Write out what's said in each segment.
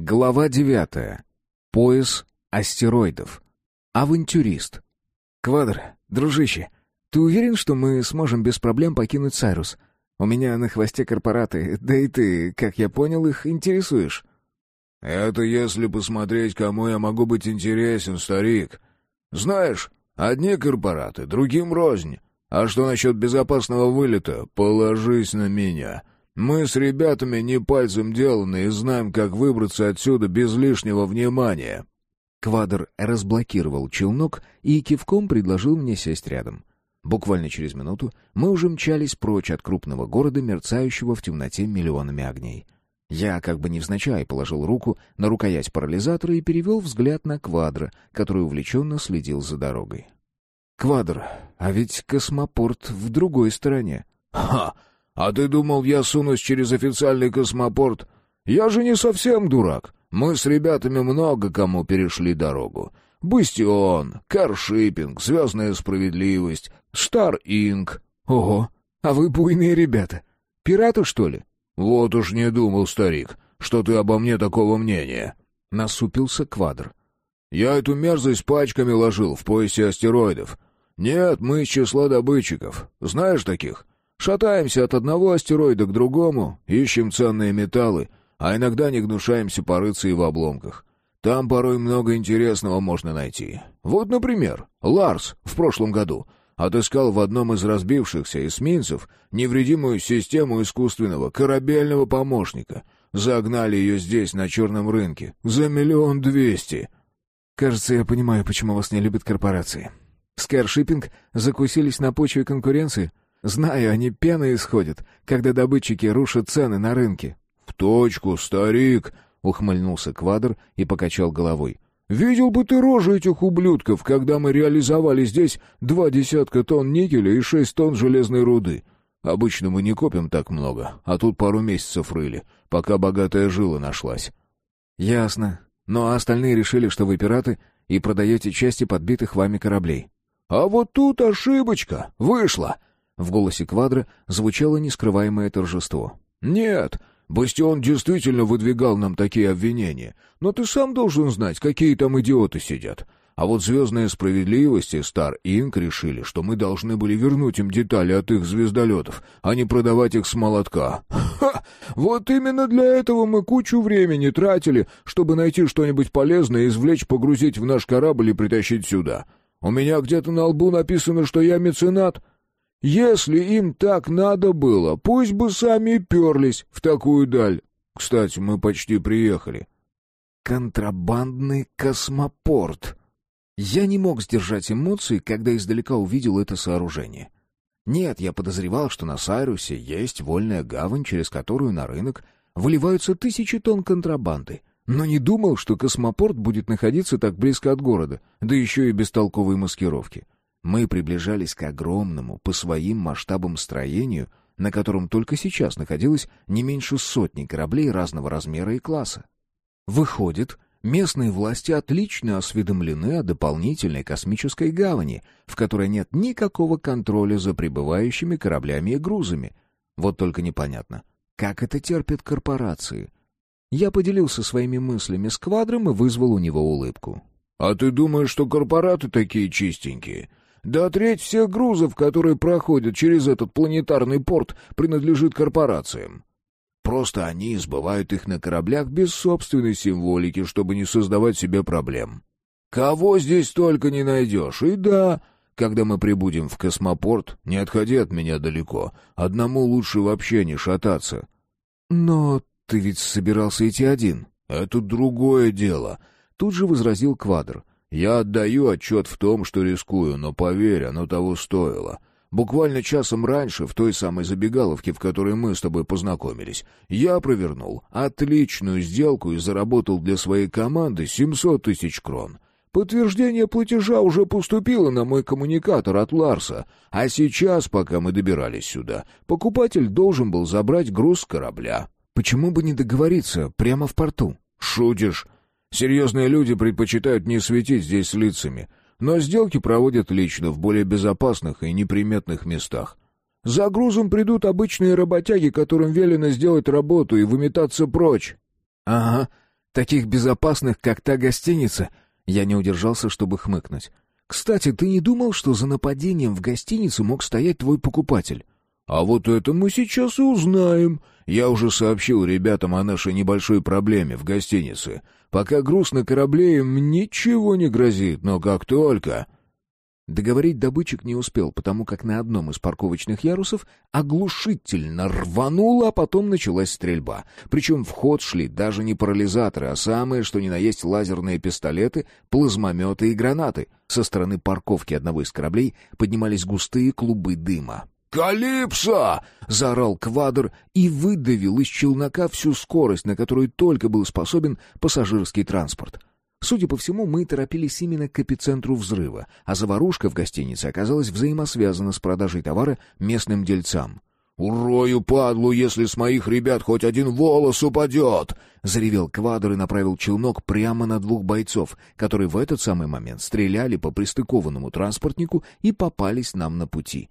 Глава девятая. Пояс астероидов. Авантюрист. «Квадр, дружище, ты уверен, что мы сможем без проблем покинуть Сайрус? У меня на хвосте корпораты, да и ты, как я понял, их интересуешь». «Это если посмотреть, кому я могу быть интересен, старик. Знаешь, одни корпораты, другим рознь. А что насчет безопасного вылета? Положись на меня. Мы с ребятами не пальцем деланы и знаем, как выбраться отсюда без лишнего внимания». Квадр разблокировал челнок и кивком предложил мне сесть рядом. Буквально через минуту мы уже мчались прочь от крупного города, мерцающего в темноте миллионами огней. Я, как бы невзначай, положил руку на рукоять парализатора и перевел взгляд на Квадра, который увлеченно следил за дорогой. «Квадр, а ведь космопорт в другой стороне». «Ха! А ты думал, я сунусь через официальный космопорт? Я же не совсем дурак. Мы с ребятами много кому перешли дорогу. Бастион, Каршиппинг, Звездная справедливость, Стар Инк. Ого, а вы буйные ребята. Пираты, что ли? Вот уж не думал, старик, что ты обо мне такого мнения. Насупился Квадр. Я эту мерзость пачками ложил в поясе астероидов. Нет, мы из числа добытчиков. Знаешь таких? Шатаемся от одного астероида к другому, ищем ценные металлы, а иногда не гнушаемся порыться и в обломках. Там порой много интересного можно найти. Вот, например, Ларс в прошлом году отыскал в одном из разбившихся эсминцев невредимую систему искусственного корабельного помощника. Загнали ее здесь, на черном рынке, за миллион двести. Кажется, я понимаю, почему вас не любят корпорации. Скайршиппинг закусились на почве конкуренции. Знаю, они пеной исходят, когда добытчики рушат цены на рынке. «В точку, старик!» — ухмыльнулся Квадр и покачал головой. «Видел бы ты рожи этих ублюдков, когда мы реализовали здесь два десятка тонн никеля и шесть тонн железной руды. Обычно мы не копим так много, а тут пару месяцев рыли, пока богатая жила нашлась». «Ясно. Но остальные решили, что вы пираты и продаете части подбитых вами кораблей». «А вот тут ошибочка вышла!» В голосе Квадра звучало нескрываемое торжество. «Нет, Бастион действительно выдвигал нам такие обвинения, но ты сам должен знать, какие там идиоты сидят. А вот «Звездная справедливость» и «Стар Инк» решили, что мы должны были вернуть им детали от их звездолетов, а не продавать их с молотка. Ха! Вот именно для этого мы кучу времени тратили, чтобы найти что-нибудь полезное, извлечь, погрузить в наш корабль и притащить сюда. У меня где-то на лбу написано, что я меценат — если им так надо было, пусть бы сами перлись в такую даль. Кстати, мы почти приехали. Контрабандный космопорт. Я не мог сдержать эмоции, когда издалека увидел это сооружение. Нет, я подозревал, что на Сайрусе есть вольная гавань, через которую на рынок выливаются тысячи тонн контрабанды. Но не думал, что космопорт будет находиться так близко от города, да еще и без толковой маскировки. Мы приближались к огромному, по своим масштабам строению, на котором только сейчас находилось не меньше сотни кораблей разного размера и класса. Выходит, местные власти отлично осведомлены о дополнительной космической гавани, в которой нет никакого контроля за прибывающими кораблями и грузами. Вот только непонятно, как это терпят корпорации. Я поделился своими мыслями с Квадром и вызвал у него улыбку. «А ты думаешь, что корпораты такие чистенькие? Да треть всех грузов, которые проходят через этот планетарный порт, принадлежит корпорациям. Просто они сбывают их на кораблях без собственной символики, чтобы не создавать себе проблем. Кого здесь только не найдешь. И да, когда мы прибудем в космопорт, не отходи от меня далеко. Одному лучше вообще не шататься. Но ты ведь собирался идти один. Это другое дело. Тут же возразил Квадр. Я отдаю отчет в том, что рискую, но поверь, оно того стоило. Буквально часом раньше, в той самой забегаловке, в которой мы с тобой познакомились, я провернул отличную сделку и заработал для своей команды 700 тысяч крон. Подтверждение платежа уже поступило на мой коммуникатор от Ларса, а сейчас, пока мы добирались сюда, покупатель должен был забрать груз с корабля. Почему бы не договориться прямо в порту? Шутишь? Серьезные люди предпочитают не светить здесь лицами, но сделки проводят лично в более безопасных и неприметных местах. За грузом придут обычные работяги, которым велено сделать работу и выметаться прочь. Ага, Таких безопасных, как та гостиница. Я не удержался, чтобы хмыкнуть. Кстати, ты не думал, что за нападением в гостинице мог стоять твой покупатель? А вот это мы сейчас и узнаем. Я уже сообщил ребятам о нашей небольшой проблеме в гостинице. Пока груз на корабле им ничего не грозит, но как только... Договорить добытчик не успел, потому как на одном из парковочных ярусов оглушительно рвануло, а потом началась стрельба. Причем в ход шли даже не парализаторы, а самые, что ни на есть лазерные пистолеты, плазмометы и гранаты. Со стороны парковки одного из кораблей поднимались густые клубы дыма. «Калипсо!» — заорал Квадр и выдавил из челнока всю скорость, на которую только был способен пассажирский транспорт. Судя по всему, мы торопились именно к эпицентру взрыва, а заварушка в гостинице оказалась взаимосвязана с продажей товара местным дельцам. «Урою падлу, если с моих ребят хоть один волос упадет!» — заревел Квадр и направил челнок прямо на двух бойцов, которые в этот самый момент стреляли по пристыкованному транспортнику и попались нам на пути.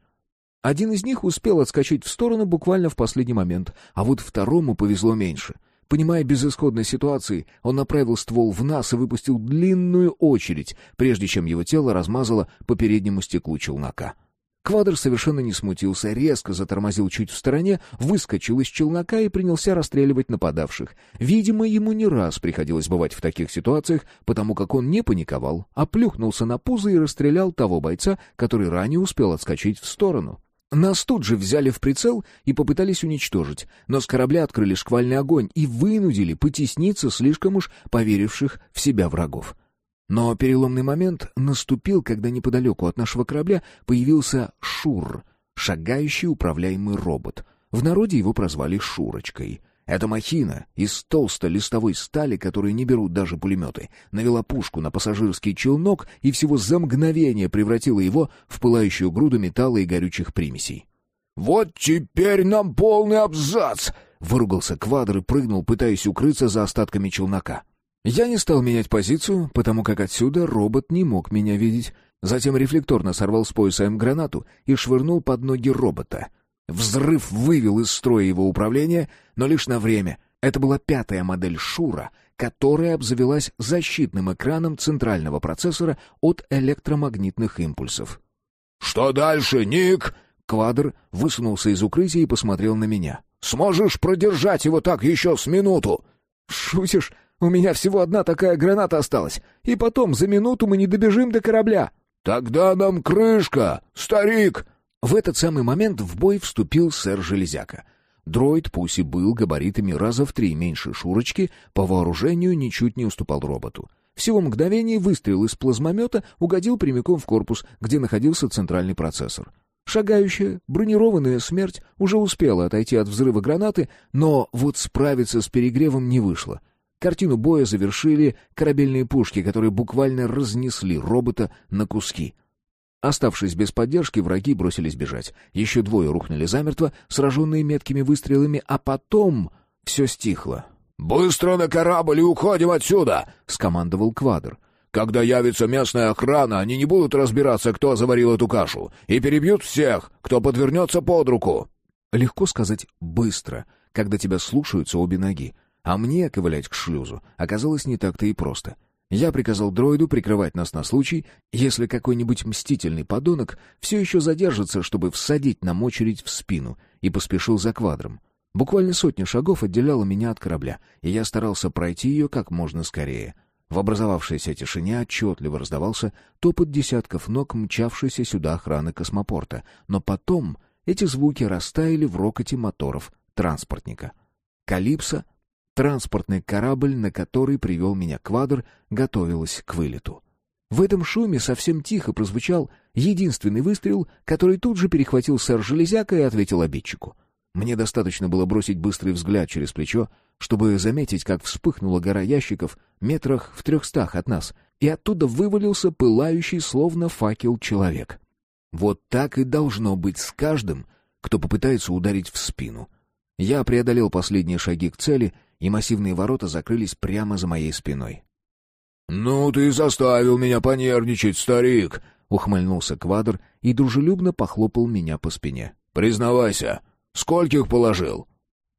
Один из них успел отскочить в сторону буквально в последний момент, а вот второму повезло меньше — Понимая безысходность ситуации, он направил ствол в нас и выпустил длинную очередь, прежде чем его тело размазало по переднему стеклу челнока. Квадр совершенно не смутился, резко затормозил чуть в стороне, выскочил из челнока и принялся расстреливать нападавших. Видимо, ему не раз приходилось бывать в таких ситуациях, потому как он не паниковал, а плюхнулся на пузо и расстрелял того бойца, который ранее успел отскочить в сторону. Нас тут же взяли в прицел и попытались уничтожить, но с корабля открыли шквальный огонь и вынудили потесниться слишком уж поверивших в себя врагов. Но переломный момент наступил, когда неподалеку от нашего корабля появился Шур, шагающий управляемый робот. В народе его прозвали Шурочкой — эта махина из толстой листовой стали, которую не берут даже пулеметы, навела пушку на пассажирский челнок и всего за мгновение превратила его в пылающую груду металла и горючих примесей. «Вот теперь нам полный абзац!» — выругался Квадр и прыгнул, пытаясь укрыться за остатками челнока. Я не стал менять позицию, потому как отсюда робот не мог меня видеть. Затем рефлекторно сорвал с пояса М-гранату и швырнул под ноги робота. Взрыв вывел из строя его управление, но лишь на время. Это была пятая модель Шура, которая обзавелась защитным экраном центрального процессора от электромагнитных импульсов. «Что дальше, Ник?» Квадр высунулся из укрытия и посмотрел на меня. «Сможешь продержать его так еще с минуту?» «Шутишь? У меня всего одна такая граната осталась. И потом, за минуту мы не добежим до корабля». «Тогда нам крышка, старик!» В этот самый момент в бой вступил сэр Железяка. Дроид, пусть и был габаритами раза в три меньше Шурочки, по вооружению ничуть не уступал роботу. Всего мгновение выстрел из плазмомета угодил прямиком в корпус, где находился центральный процессор. Шагающая, бронированная смерть уже успела отойти от взрыва гранаты, но вот справиться с перегревом не вышло. Картину боя завершили корабельные пушки, которые буквально разнесли робота на куски — Оставшись без поддержки, враги бросились бежать. Еще двое рухнули замертво, сраженные меткими выстрелами, а потом все стихло. «Быстро на корабль и уходим отсюда!» — скомандовал Квадр. «Когда явится местная охрана, они не будут разбираться, кто заварил эту кашу, и перебьют всех, кто подвернется под руку». Легко сказать «быстро», когда тебя слушаются обе ноги. А мне ковылять к шлюзу оказалось не так-то и просто — я приказал дроиду прикрывать нас на случай, если какой-нибудь мстительный подонок все еще задержится, чтобы всадить нам очередь в спину, и поспешил за квадром. Буквально сотня шагов отделяла меня от корабля, и я старался пройти ее как можно скорее. В образовавшейся тишине отчетливо раздавался топот десятков ног, мчавшейся сюда охраны космопорта, но потом эти звуки растаяли в рокоте моторов транспортника. Калипсо Транспортный корабль, на который привел меня квадр, готовилась к вылету. В этом шуме совсем тихо прозвучал единственный выстрел, который тут же перехватил сэр Железяка и ответил обидчику. Мне достаточно было бросить быстрый взгляд через плечо, чтобы заметить, как вспыхнула гора ящиков метрах в трехстах от нас, и оттуда вывалился пылающий, словно факел, человек. Вот так и должно быть с каждым, кто попытается ударить в спину. Я преодолел последние шаги к цели — и массивные ворота закрылись прямо за моей спиной. «Ну ты заставил меня понервничать, старик!» — ухмыльнулся Квадр и дружелюбно похлопал меня по спине. «Признавайся, скольких положил?»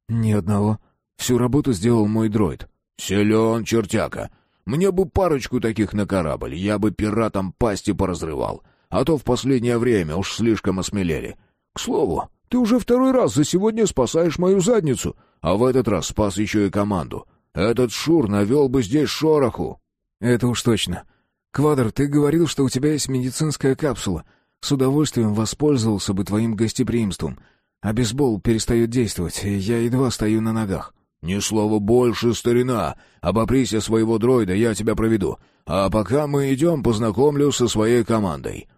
«Ни одного. Всю работу сделал мой дроид». «Силен, чертяка. Мне бы парочку таких на корабль, я бы пиратам пасти поразрывал. А то в последнее время уж слишком осмелели. К слову, ты уже второй раз за сегодня спасаешь мою задницу, а в этот раз спас еще и команду. Этот Шур навел бы здесь шороху». «Это уж точно. Квадр, ты говорил, что у тебя есть медицинская капсула. С удовольствием воспользовался бы твоим гостеприимством. А бейсбол перестает действовать, и я едва стою на ногах». «Ни слова больше, старина! Обопрись своего дроида, я тебя проведу. А пока мы идем, познакомлю со своей командой».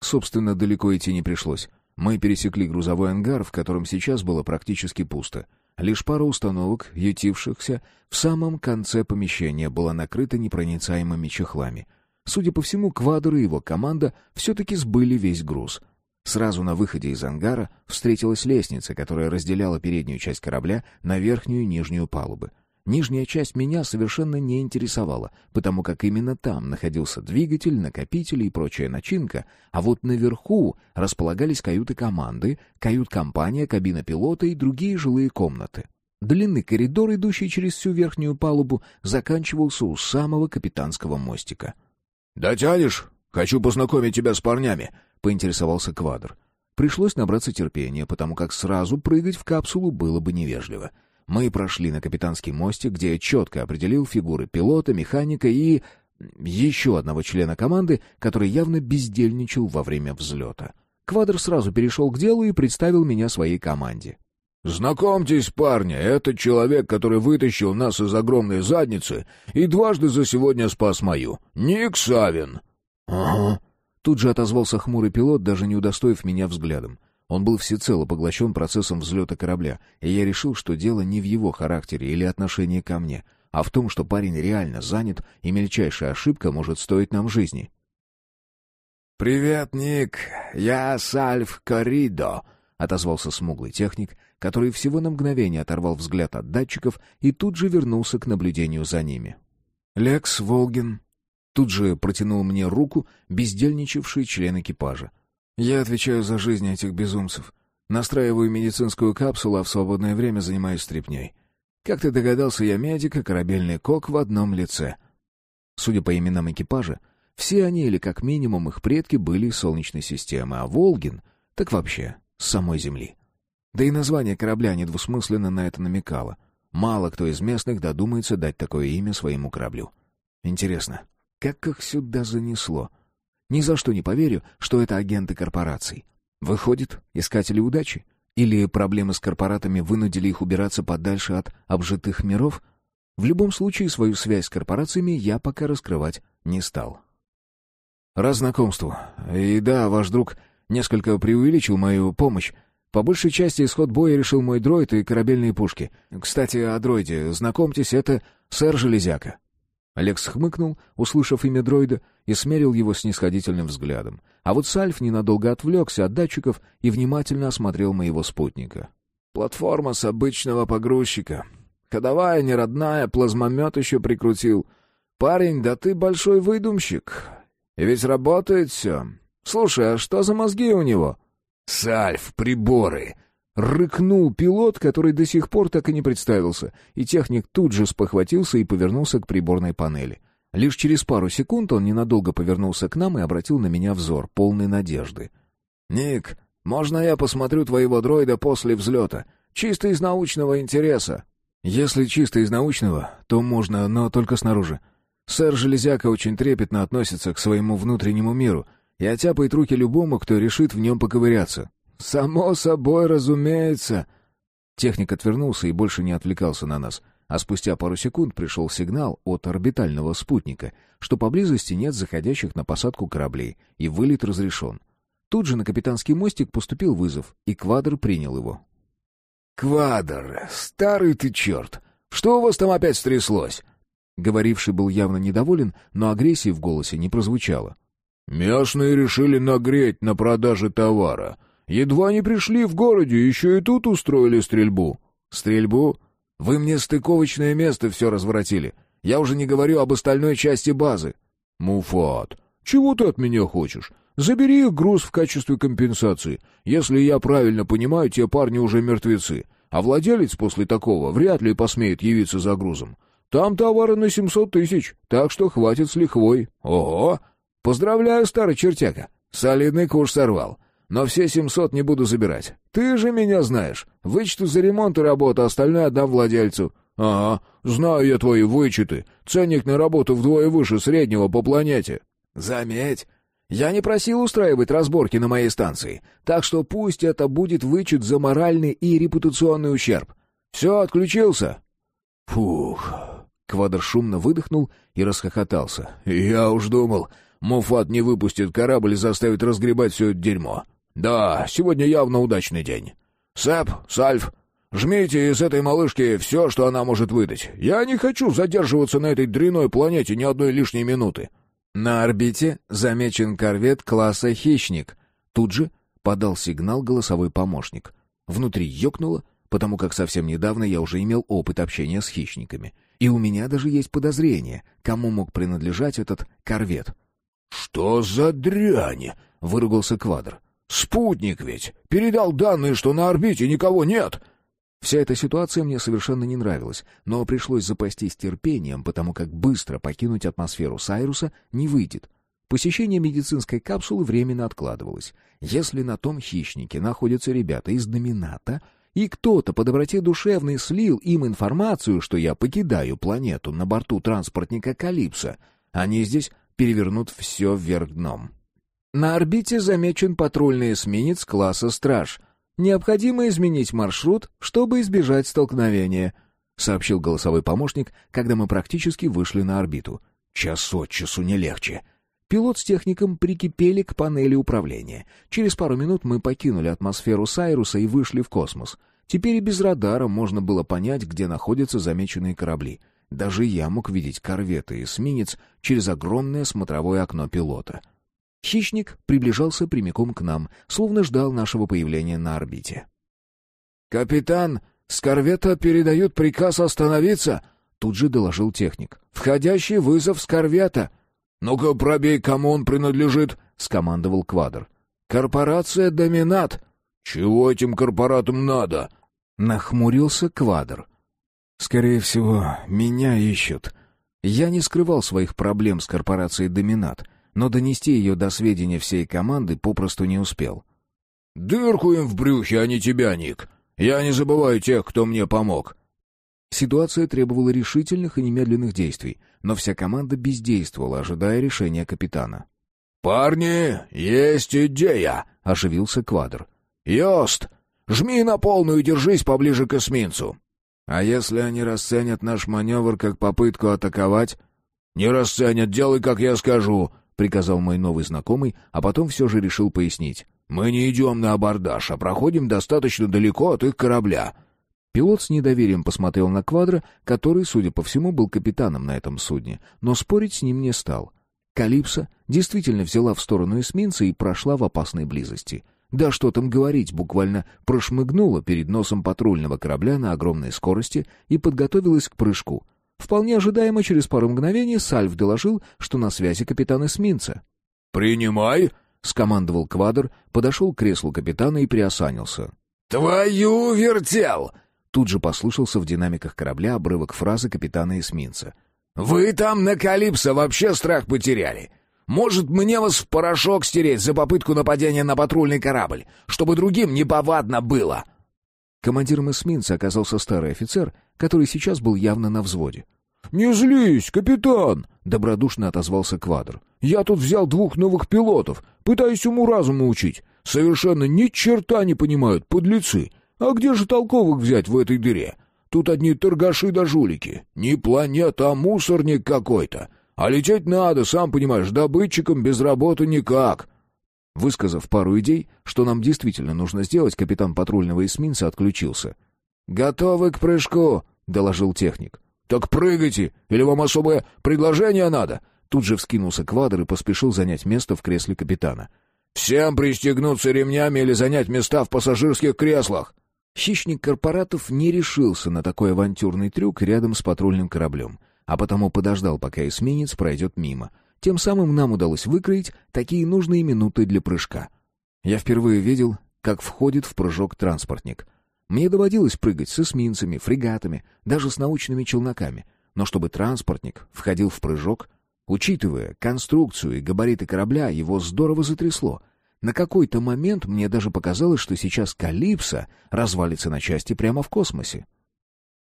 Собственно, далеко идти не пришлось. Мы пересекли грузовой ангар, в котором сейчас было практически пусто. Лишь пара установок, ютившихся, в самом конце помещения была накрыта непроницаемыми чехлами. Судя по всему, Квадр и его команда все-таки сбыли весь груз. Сразу на выходе из ангара встретилась лестница, которая разделяла переднюю часть корабля на верхнюю и нижнюю палубы. Нижняя часть меня совершенно не интересовала, потому как именно там находился двигатель, накопитель и прочая начинка, а вот наверху располагались каюты команды, кают-компания, кабина пилота и другие жилые комнаты. Длинный коридор, идущий через всю верхнюю палубу, заканчивался у самого капитанского мостика. «Дотянешь? Хочу познакомить тебя с парнями», — поинтересовался Квадр. Пришлось набраться терпения, потому как сразу прыгать в капсулу было бы невежливо. Мы прошли на капитанский мостик, где я четко определил фигуры пилота, механика и... еще одного члена команды, который явно бездельничал во время взлета. Квадр сразу перешел к делу и представил меня своей команде. «Знакомьтесь, парни, это человек, который вытащил нас из огромной задницы и дважды за сегодня спас мою. Ник Савин». «Ага». Тут же отозвался хмурый пилот, даже не удостоив меня взглядом. Он был всецело поглощен процессом взлета корабля, и я решил, что дело не в его характере или отношении ко мне, а в том, что парень реально занят, и мельчайшая ошибка может стоить нам жизни. «Привет, Ник, я Сальф Коридо», — отозвался смуглый техник, который всего на мгновение оторвал взгляд от датчиков и тут же вернулся к наблюдению за ними. «Лекс Волгин», — тут же протянул мне руку бездельничавший член экипажа. Я отвечаю за жизнь этих безумцев. Настраиваю медицинскую капсулу, а в свободное время занимаюсь стряпней. Как ты догадался, я медик и корабельный кок в одном лице. Судя по именам экипажа, все они или как минимум их предки были из Солнечной системы, а Волгин — так вообще с самой Земли. Да и название корабля недвусмысленно на это намекало. Мало кто из местных додумается дать такое имя своему кораблю. Интересно, как их сюда занесло? — ни за что не поверю, что это агенты корпораций. Выходит, искатели удачи? Или проблемы с корпоратами вынудили их убираться подальше от обжитых миров? В любом случае, свою связь с корпорациями я пока раскрывать не стал. Раз знакомству. И да, ваш друг несколько преувеличил мою помощь. По большей части исход боя решил мой дроид и корабельные пушки. Кстати, о дроиде. Знакомьтесь, это сэр Железяка. Алекс хмыкнул, услышав имя дроида, и смерил его снисходительным взглядом. А вот Сальф ненадолго отвлекся от датчиков и внимательно осмотрел моего спутника. «Платформа с обычного погрузчика. Ходовая, неродная, плазмомет еще прикрутил. Парень, да ты большой выдумщик. И ведь работает все. Слушай, а что за мозги у него?» «Сальф, приборы!» Рыкнул пилот, который до сих пор так и не представился, и техник тут же спохватился и повернулся к приборной панели. Лишь через пару секунд он ненадолго повернулся к нам и обратил на меня взор, полный надежды. «Ник, можно я посмотрю твоего дроида после взлета? Чисто из научного интереса». «Если чисто из научного, то можно, но только снаружи. Сэр Железяка очень трепетно относится к своему внутреннему миру и оттяпает руки любому, кто решит в нем поковыряться». «Само собой, разумеется». Техник отвернулся и больше не отвлекался на нас, а спустя пару секунд пришел сигнал от орбитального спутника, что поблизости нет заходящих на посадку кораблей, и вылет разрешен. Тут же на капитанский мостик поступил вызов, и Квадр принял его. «Квадр, старый ты черт! Что у вас там опять стряслось?» Говоривший был явно недоволен, но агрессии в голосе не прозвучало. «Местные решили нагреть на продаже товара. Едва не пришли в городе, еще и тут устроили стрельбу». «Стрельбу? Вы мне стыковочное место все разворотили. Я уже не говорю об остальной части базы». «Муфат, чего ты от меня хочешь? Забери их груз в качестве компенсации. Если я правильно понимаю, те парни уже мертвецы, а владелец после такого вряд ли посмеет явиться за грузом. Там товары на семьсот тысяч, так что хватит с лихвой». «Ого! Поздравляю, старый чертяка! Солидный курс сорвал. Но все семьсот не буду забирать. Ты же меня знаешь. Вычту за ремонт и работу, остальное отдам владельцу». «Ага, знаю я твои вычеты. Ценник на работу вдвое выше среднего по планете». «Заметь, я не просил устраивать разборки на моей станции, так что пусть это будет вычет за моральный и репутационный ущерб. Все, отключился?» «Фух...» Квадр шумно выдохнул и расхохотался. «Я уж думал, Муфат не выпустит корабль и заставит разгребать все это дерьмо. Да, сегодня явно удачный день. Сэп, Сальф, жмите из этой малышки все, что она может выдать. Я не хочу задерживаться на этой дряной планете ни одной лишней минуты». На орбите замечен корвет класса «Хищник». Тут же подал сигнал голосовой помощник. Внутри ёкнуло, потому как совсем недавно я уже имел опыт общения с хищниками. И у меня даже есть подозрение, кому мог принадлежать этот корвет. «Что за дрянь?» — выругался Квадр. «Спутник ведь! Передал данные, что на орбите никого нет!» Вся эта ситуация мне совершенно не нравилась, но пришлось запастись терпением, потому как быстро покинуть атмосферу Сайруса не выйдет. Посещение медицинской капсулы временно откладывалось. Если на том хищнике находятся ребята из Домината, и кто-то по доброте душевной слил им информацию, что я покидаю планету на борту транспортника «Калипсо», они здесь перевернут все вверх дном. На орбите замечен патрульный эсминец класса «Страж», Необходимо изменить маршрут, чтобы избежать столкновения», — сообщил голосовой помощник, когда мы практически вышли на орбиту. «Час от часу не легче». Пилот с техником прикипели к панели управления. Через пару минут мы покинули атмосферу Сайруса и вышли в космос. Теперь и без радара можно было понять, где находятся замеченные корабли. Даже я мог видеть корветы и эсминец через огромное смотровое окно пилота. Хищник приближался прямиком к нам, словно ждал нашего появления на орбите. «Капитан, с корвета передают приказ остановиться!» Тут же доложил техник. «Входящий вызов с корвета!» «Ну-ка, пробей, кому он принадлежит!» — скомандовал Квадр. «Корпорация «Доминат». «Чего этим корпоратам надо?» — нахмурился Квадр. «Скорее всего, меня ищут. Я не скрывал своих проблем с корпорацией «Доминат», но донести ее до сведения всей команды попросту не успел. «Дырку им в брюхе, а не тебя, Ник. Я не забываю тех, кто мне помог». Ситуация требовала решительных и немедленных действий, но вся команда бездействовала, ожидая решения капитана. «Парни, есть идея!» — оживился Квадр. «Йост, жми на полную и держись поближе к эсминцу». «А если они расценят наш маневр как попытку атаковать?» «Не расценят, делай, как я скажу приказал мой новый знакомый, а потом все же решил пояснить. «Мы не идем на абордаж, а проходим достаточно далеко от их корабля». Пилот с недоверием посмотрел на Квадро, который, судя по всему, был капитаном на этом судне, но спорить с ним не стал. Калипсо действительно взяла в сторону эсминца и прошла в опасной близости. Да что там говорить, буквально прошмыгнула перед носом патрульного корабля на огромной скорости и подготовилась к прыжку — Вполне ожидаемо, через пару мгновений Сальв доложил, что на связи капитан эсминца. «Принимай!» — скомандовал Квадр, подошел к креслу капитана и приосанился. «Твою вертел!» Тут же послышался в динамиках корабля обрывок фразы капитана эсминца. «Вы там на Калипсо вообще страх потеряли! Может, мне вас в порошок стереть за попытку нападения на патрульный корабль, чтобы другим неповадно было!» Командиром эсминца оказался старый офицер, который сейчас был явно на взводе. «Не злись, капитан!» — добродушно отозвался Квадр. «Я тут взял двух новых пилотов, пытаюсь уму-разуму учить. Совершенно ни черта не понимают, подлецы. А где же толковых взять в этой дыре? Тут одни торгаши да жулики. Не планета, а мусорник какой-то. А лететь надо, сам понимаешь, добытчикам без работы никак. Высказав пару идей, что нам действительно нужно сделать, капитан патрульного эсминца отключился. «Готовы к прыжку!» — доложил техник. «Так прыгайте! Или вам особое предложение надо?» Тут же вскинулся квадр и поспешил занять место в кресле капитана. «Всем пристегнуться ремнями или занять места в пассажирских креслах!» Хищник корпоратов не решился на такой авантюрный трюк рядом с патрульным кораблем, а потому подождал, пока эсминец пройдет мимо — тем самым нам удалось выкроить такие нужные минуты для прыжка. Я впервые видел, как входит в прыжок транспортник. Мне доводилось прыгать с эсминцами, фрегатами, даже с научными челноками. Но чтобы транспортник входил в прыжок, учитывая конструкцию и габариты корабля, его здорово затрясло. На какой-то момент мне даже показалось, что сейчас Калипсо развалится на части прямо в космосе.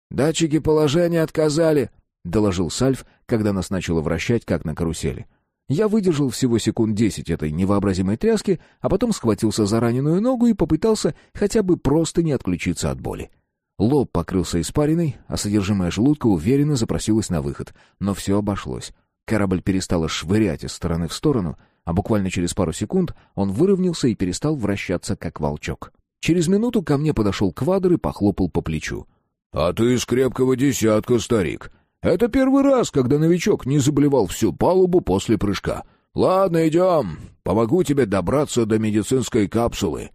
«Датчики положения отказали», — доложил Сальф, когда нас начало вращать, как на карусели. Я выдержал всего секунд десять этой невообразимой тряски, а потом схватился за раненую ногу и попытался хотя бы просто не отключиться от боли. Лоб покрылся испариной, а содержимое желудка уверенно запросилось на выход, но все обошлось. Корабль перестал швырять из стороны в сторону, а буквально через пару секунд он выровнялся и перестал вращаться, как волчок. Через минуту ко мне подошел квадр и похлопал по плечу. «А ты из крепкого десятка, старик. Это первый раз, когда новичок не заболевал всю палубу после прыжка. Ладно, идем. Помогу тебе добраться до медицинской капсулы».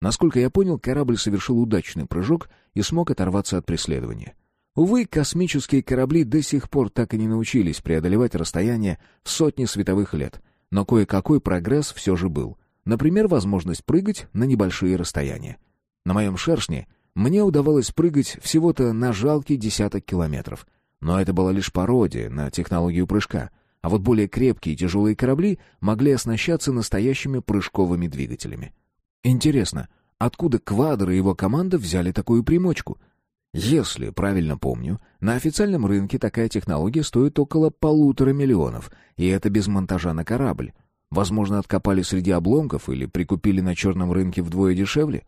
Насколько я понял, корабль совершил удачный прыжок и смог оторваться от преследования. Увы, космические корабли до сих пор так и не научились преодолевать расстояние в сотни световых лет — но кое-какой прогресс все же был. Например, возможность прыгать на небольшие расстояния. На моем шершне мне удавалось прыгать всего-то на жалкий десяток километров. Но это была лишь пародия на технологию прыжка. А вот более крепкие и тяжелые корабли могли оснащаться настоящими прыжковыми двигателями. Интересно, откуда Квадр и его команда взяли такую примочку — если правильно помню, на официальном рынке такая технология стоит около полутора миллионов, и это без монтажа на корабль. Возможно, откопали среди обломков или прикупили на черном рынке вдвое дешевле.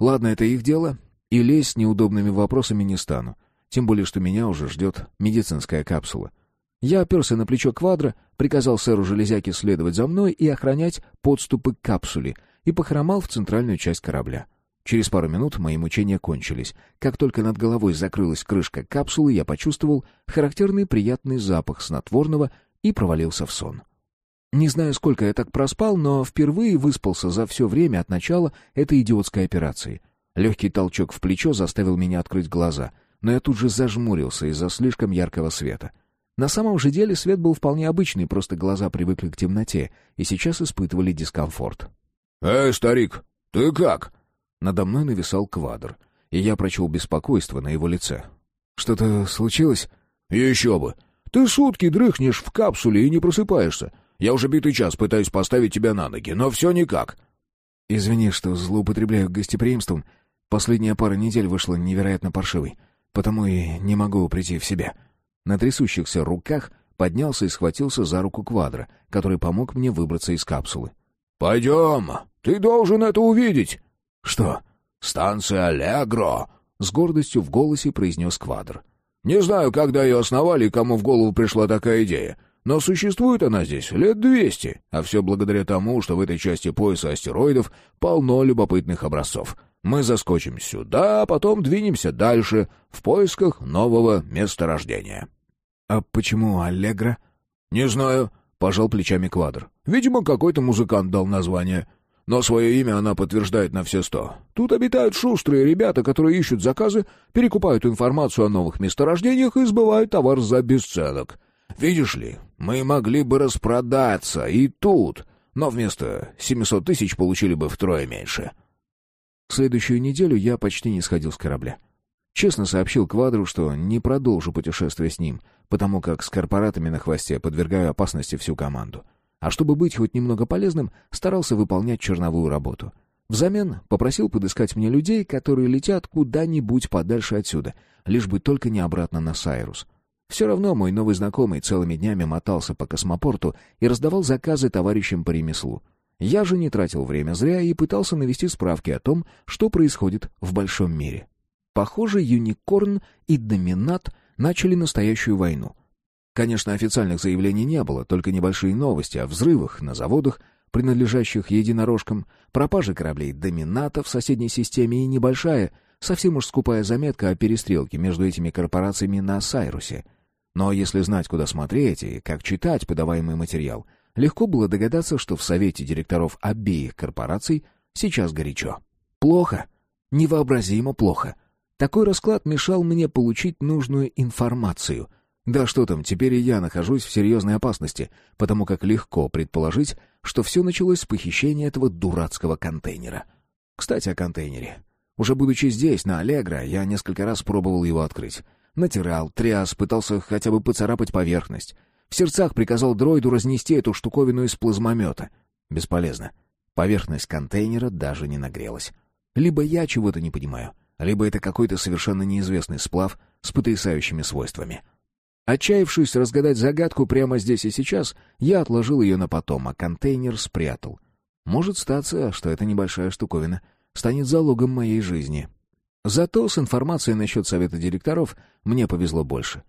Ладно, это их дело, и лезть с неудобными вопросами не стану. Тем более, что меня уже ждет медицинская капсула. Я оперся на плечо квадра, приказал сэру Железяке следовать за мной и охранять подступы к капсуле, и похромал в центральную часть корабля. Через пару минут мои мучения кончились. Как только над головой закрылась крышка капсулы, я почувствовал характерный приятный запах снотворного и провалился в сон. Не знаю, сколько я так проспал, но впервые выспался за все время от начала этой идиотской операции. Легкий толчок в плечо заставил меня открыть глаза, но я тут же зажмурился из-за слишком яркого света. На самом же деле свет был вполне обычный, просто глаза привыкли к темноте и сейчас испытывали дискомфорт. «Эй, старик, ты как?» Надо мной нависал квадр, и я прочел беспокойство на его лице. «Что-то случилось?» «Еще бы! Ты сутки дрыхнешь в капсуле и не просыпаешься. Я уже битый час пытаюсь поставить тебя на ноги, но все никак». «Извини, что злоупотребляю гостеприимством. Последняя пара недель вышла невероятно паршивой, потому и не могу прийти в себя». На трясущихся руках поднялся и схватился за руку квадра, который помог мне выбраться из капсулы. «Пойдем! Ты должен это увидеть!» «Что?» «Станция Аллегро», — с гордостью в голосе произнес Квадр. «Не знаю, когда ее основали и кому в голову пришла такая идея, но существует она здесь лет двести, а все благодаря тому, что в этой части пояса астероидов полно любопытных образцов. Мы заскочим сюда, а потом двинемся дальше в поисках нового месторождения». «А почему Аллегро?» «Не знаю», — пожал плечами Квадр. «Видимо, какой-то музыкант дал название». Но свое имя она подтверждает на все сто. Тут обитают шустрые ребята, которые ищут заказы, перекупают информацию о новых месторождениях и сбывают товар за бесценок. Видишь ли, мы могли бы распродаться и тут, но вместо 700 тысяч получили бы втрое меньше. Следующую неделю я почти не сходил с корабля. Честно сообщил Квадру, что не продолжу путешествие с ним, потому как с корпоратами на хвосте подвергаю опасности всю команду. А чтобы быть хоть немного полезным, старался выполнять черновую работу. Взамен попросил подыскать мне людей, которые летят куда-нибудь подальше отсюда, лишь бы только не обратно на Сайрус. Все равно мой новый знакомый целыми днями мотался по космопорту и раздавал заказы товарищам по ремеслу. Я же не тратил время зря и пытался навести справки о том, что происходит в большом мире. Похоже, Юникорн и Доминат начали настоящую войну — Конечно, официальных заявлений не было, только небольшие новости о взрывах на заводах, принадлежащих единорожкам, пропаже кораблей «Домината» в соседней системе и небольшая, совсем уж скупая заметка о перестрелке между этими корпорациями на Сайрусе. Но если знать, куда смотреть и как читать подаваемый материал, легко было догадаться, что в совете директоров обеих корпораций сейчас горячо. Плохо. Невообразимо плохо. Такой расклад мешал мне получить нужную информацию — да что там, теперь и я нахожусь в серьезной опасности, потому как легко предположить, что все началось с похищения этого дурацкого контейнера. Кстати, о контейнере. Уже будучи здесь, на Аллегро, я несколько раз пробовал его открыть. Натирал, тряс, пытался хотя бы поцарапать поверхность. В сердцах приказал дроиду разнести эту штуковину из плазмомета. Бесполезно. Поверхность контейнера даже не нагрелась. Либо я чего-то не понимаю, либо это какой-то совершенно неизвестный сплав с потрясающими свойствами. Отчаявшись разгадать загадку прямо здесь и сейчас, я отложил ее на потом, а контейнер спрятал. Может статься, что эта небольшая штуковина станет залогом моей жизни. Зато с информацией насчет совета директоров мне повезло больше.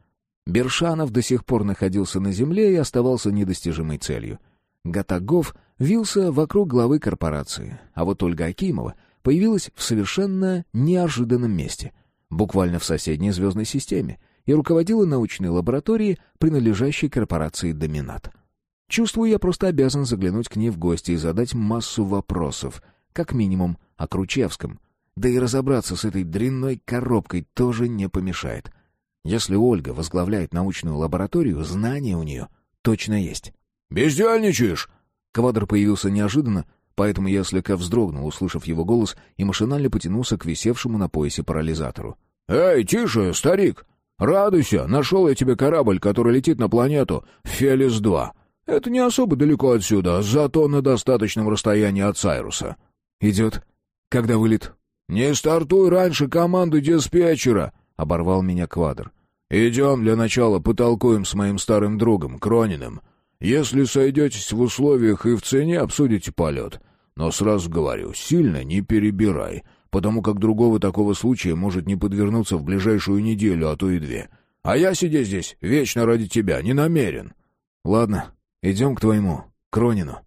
Бершанов до сих пор находился на земле и оставался недостижимой целью. Гатагов вился вокруг главы корпорации, а вот Ольга Акимова появилась в совершенно неожиданном месте, буквально в соседней звездной системе, и руководила научной лабораторией, принадлежащей корпорации «Доминат». Чувствую, я просто обязан заглянуть к ней в гости и задать массу вопросов, как минимум о Кручевском. Да и разобраться с этой дрянной коробкой тоже не помешает. Если Ольга возглавляет научную лабораторию, знания у нее точно есть. «Бездельничаешь!» Квадр появился неожиданно, поэтому я слегка вздрогнул, услышав его голос, и машинально потянулся к висевшему на поясе парализатору. «Эй, тише, старик! Радуйся, нашел я тебе корабль, который летит на планету Фелис-2. Это не особо далеко отсюда, зато на достаточном расстоянии от Сайруса». «Идет. Когда вылет?» «Не стартуй раньше команды диспетчера», — оборвал меня Квадр. «Идем для начала потолкуем с моим старым другом, Крониным. Если сойдетесь в условиях и в цене, обсудите полет. Но сразу говорю, сильно не перебирай, потому как другого такого случая может не подвернуться в ближайшую неделю, а то и две. А я сидеть здесь вечно ради тебя не намерен». «Ладно, идем к твоему, Кронину».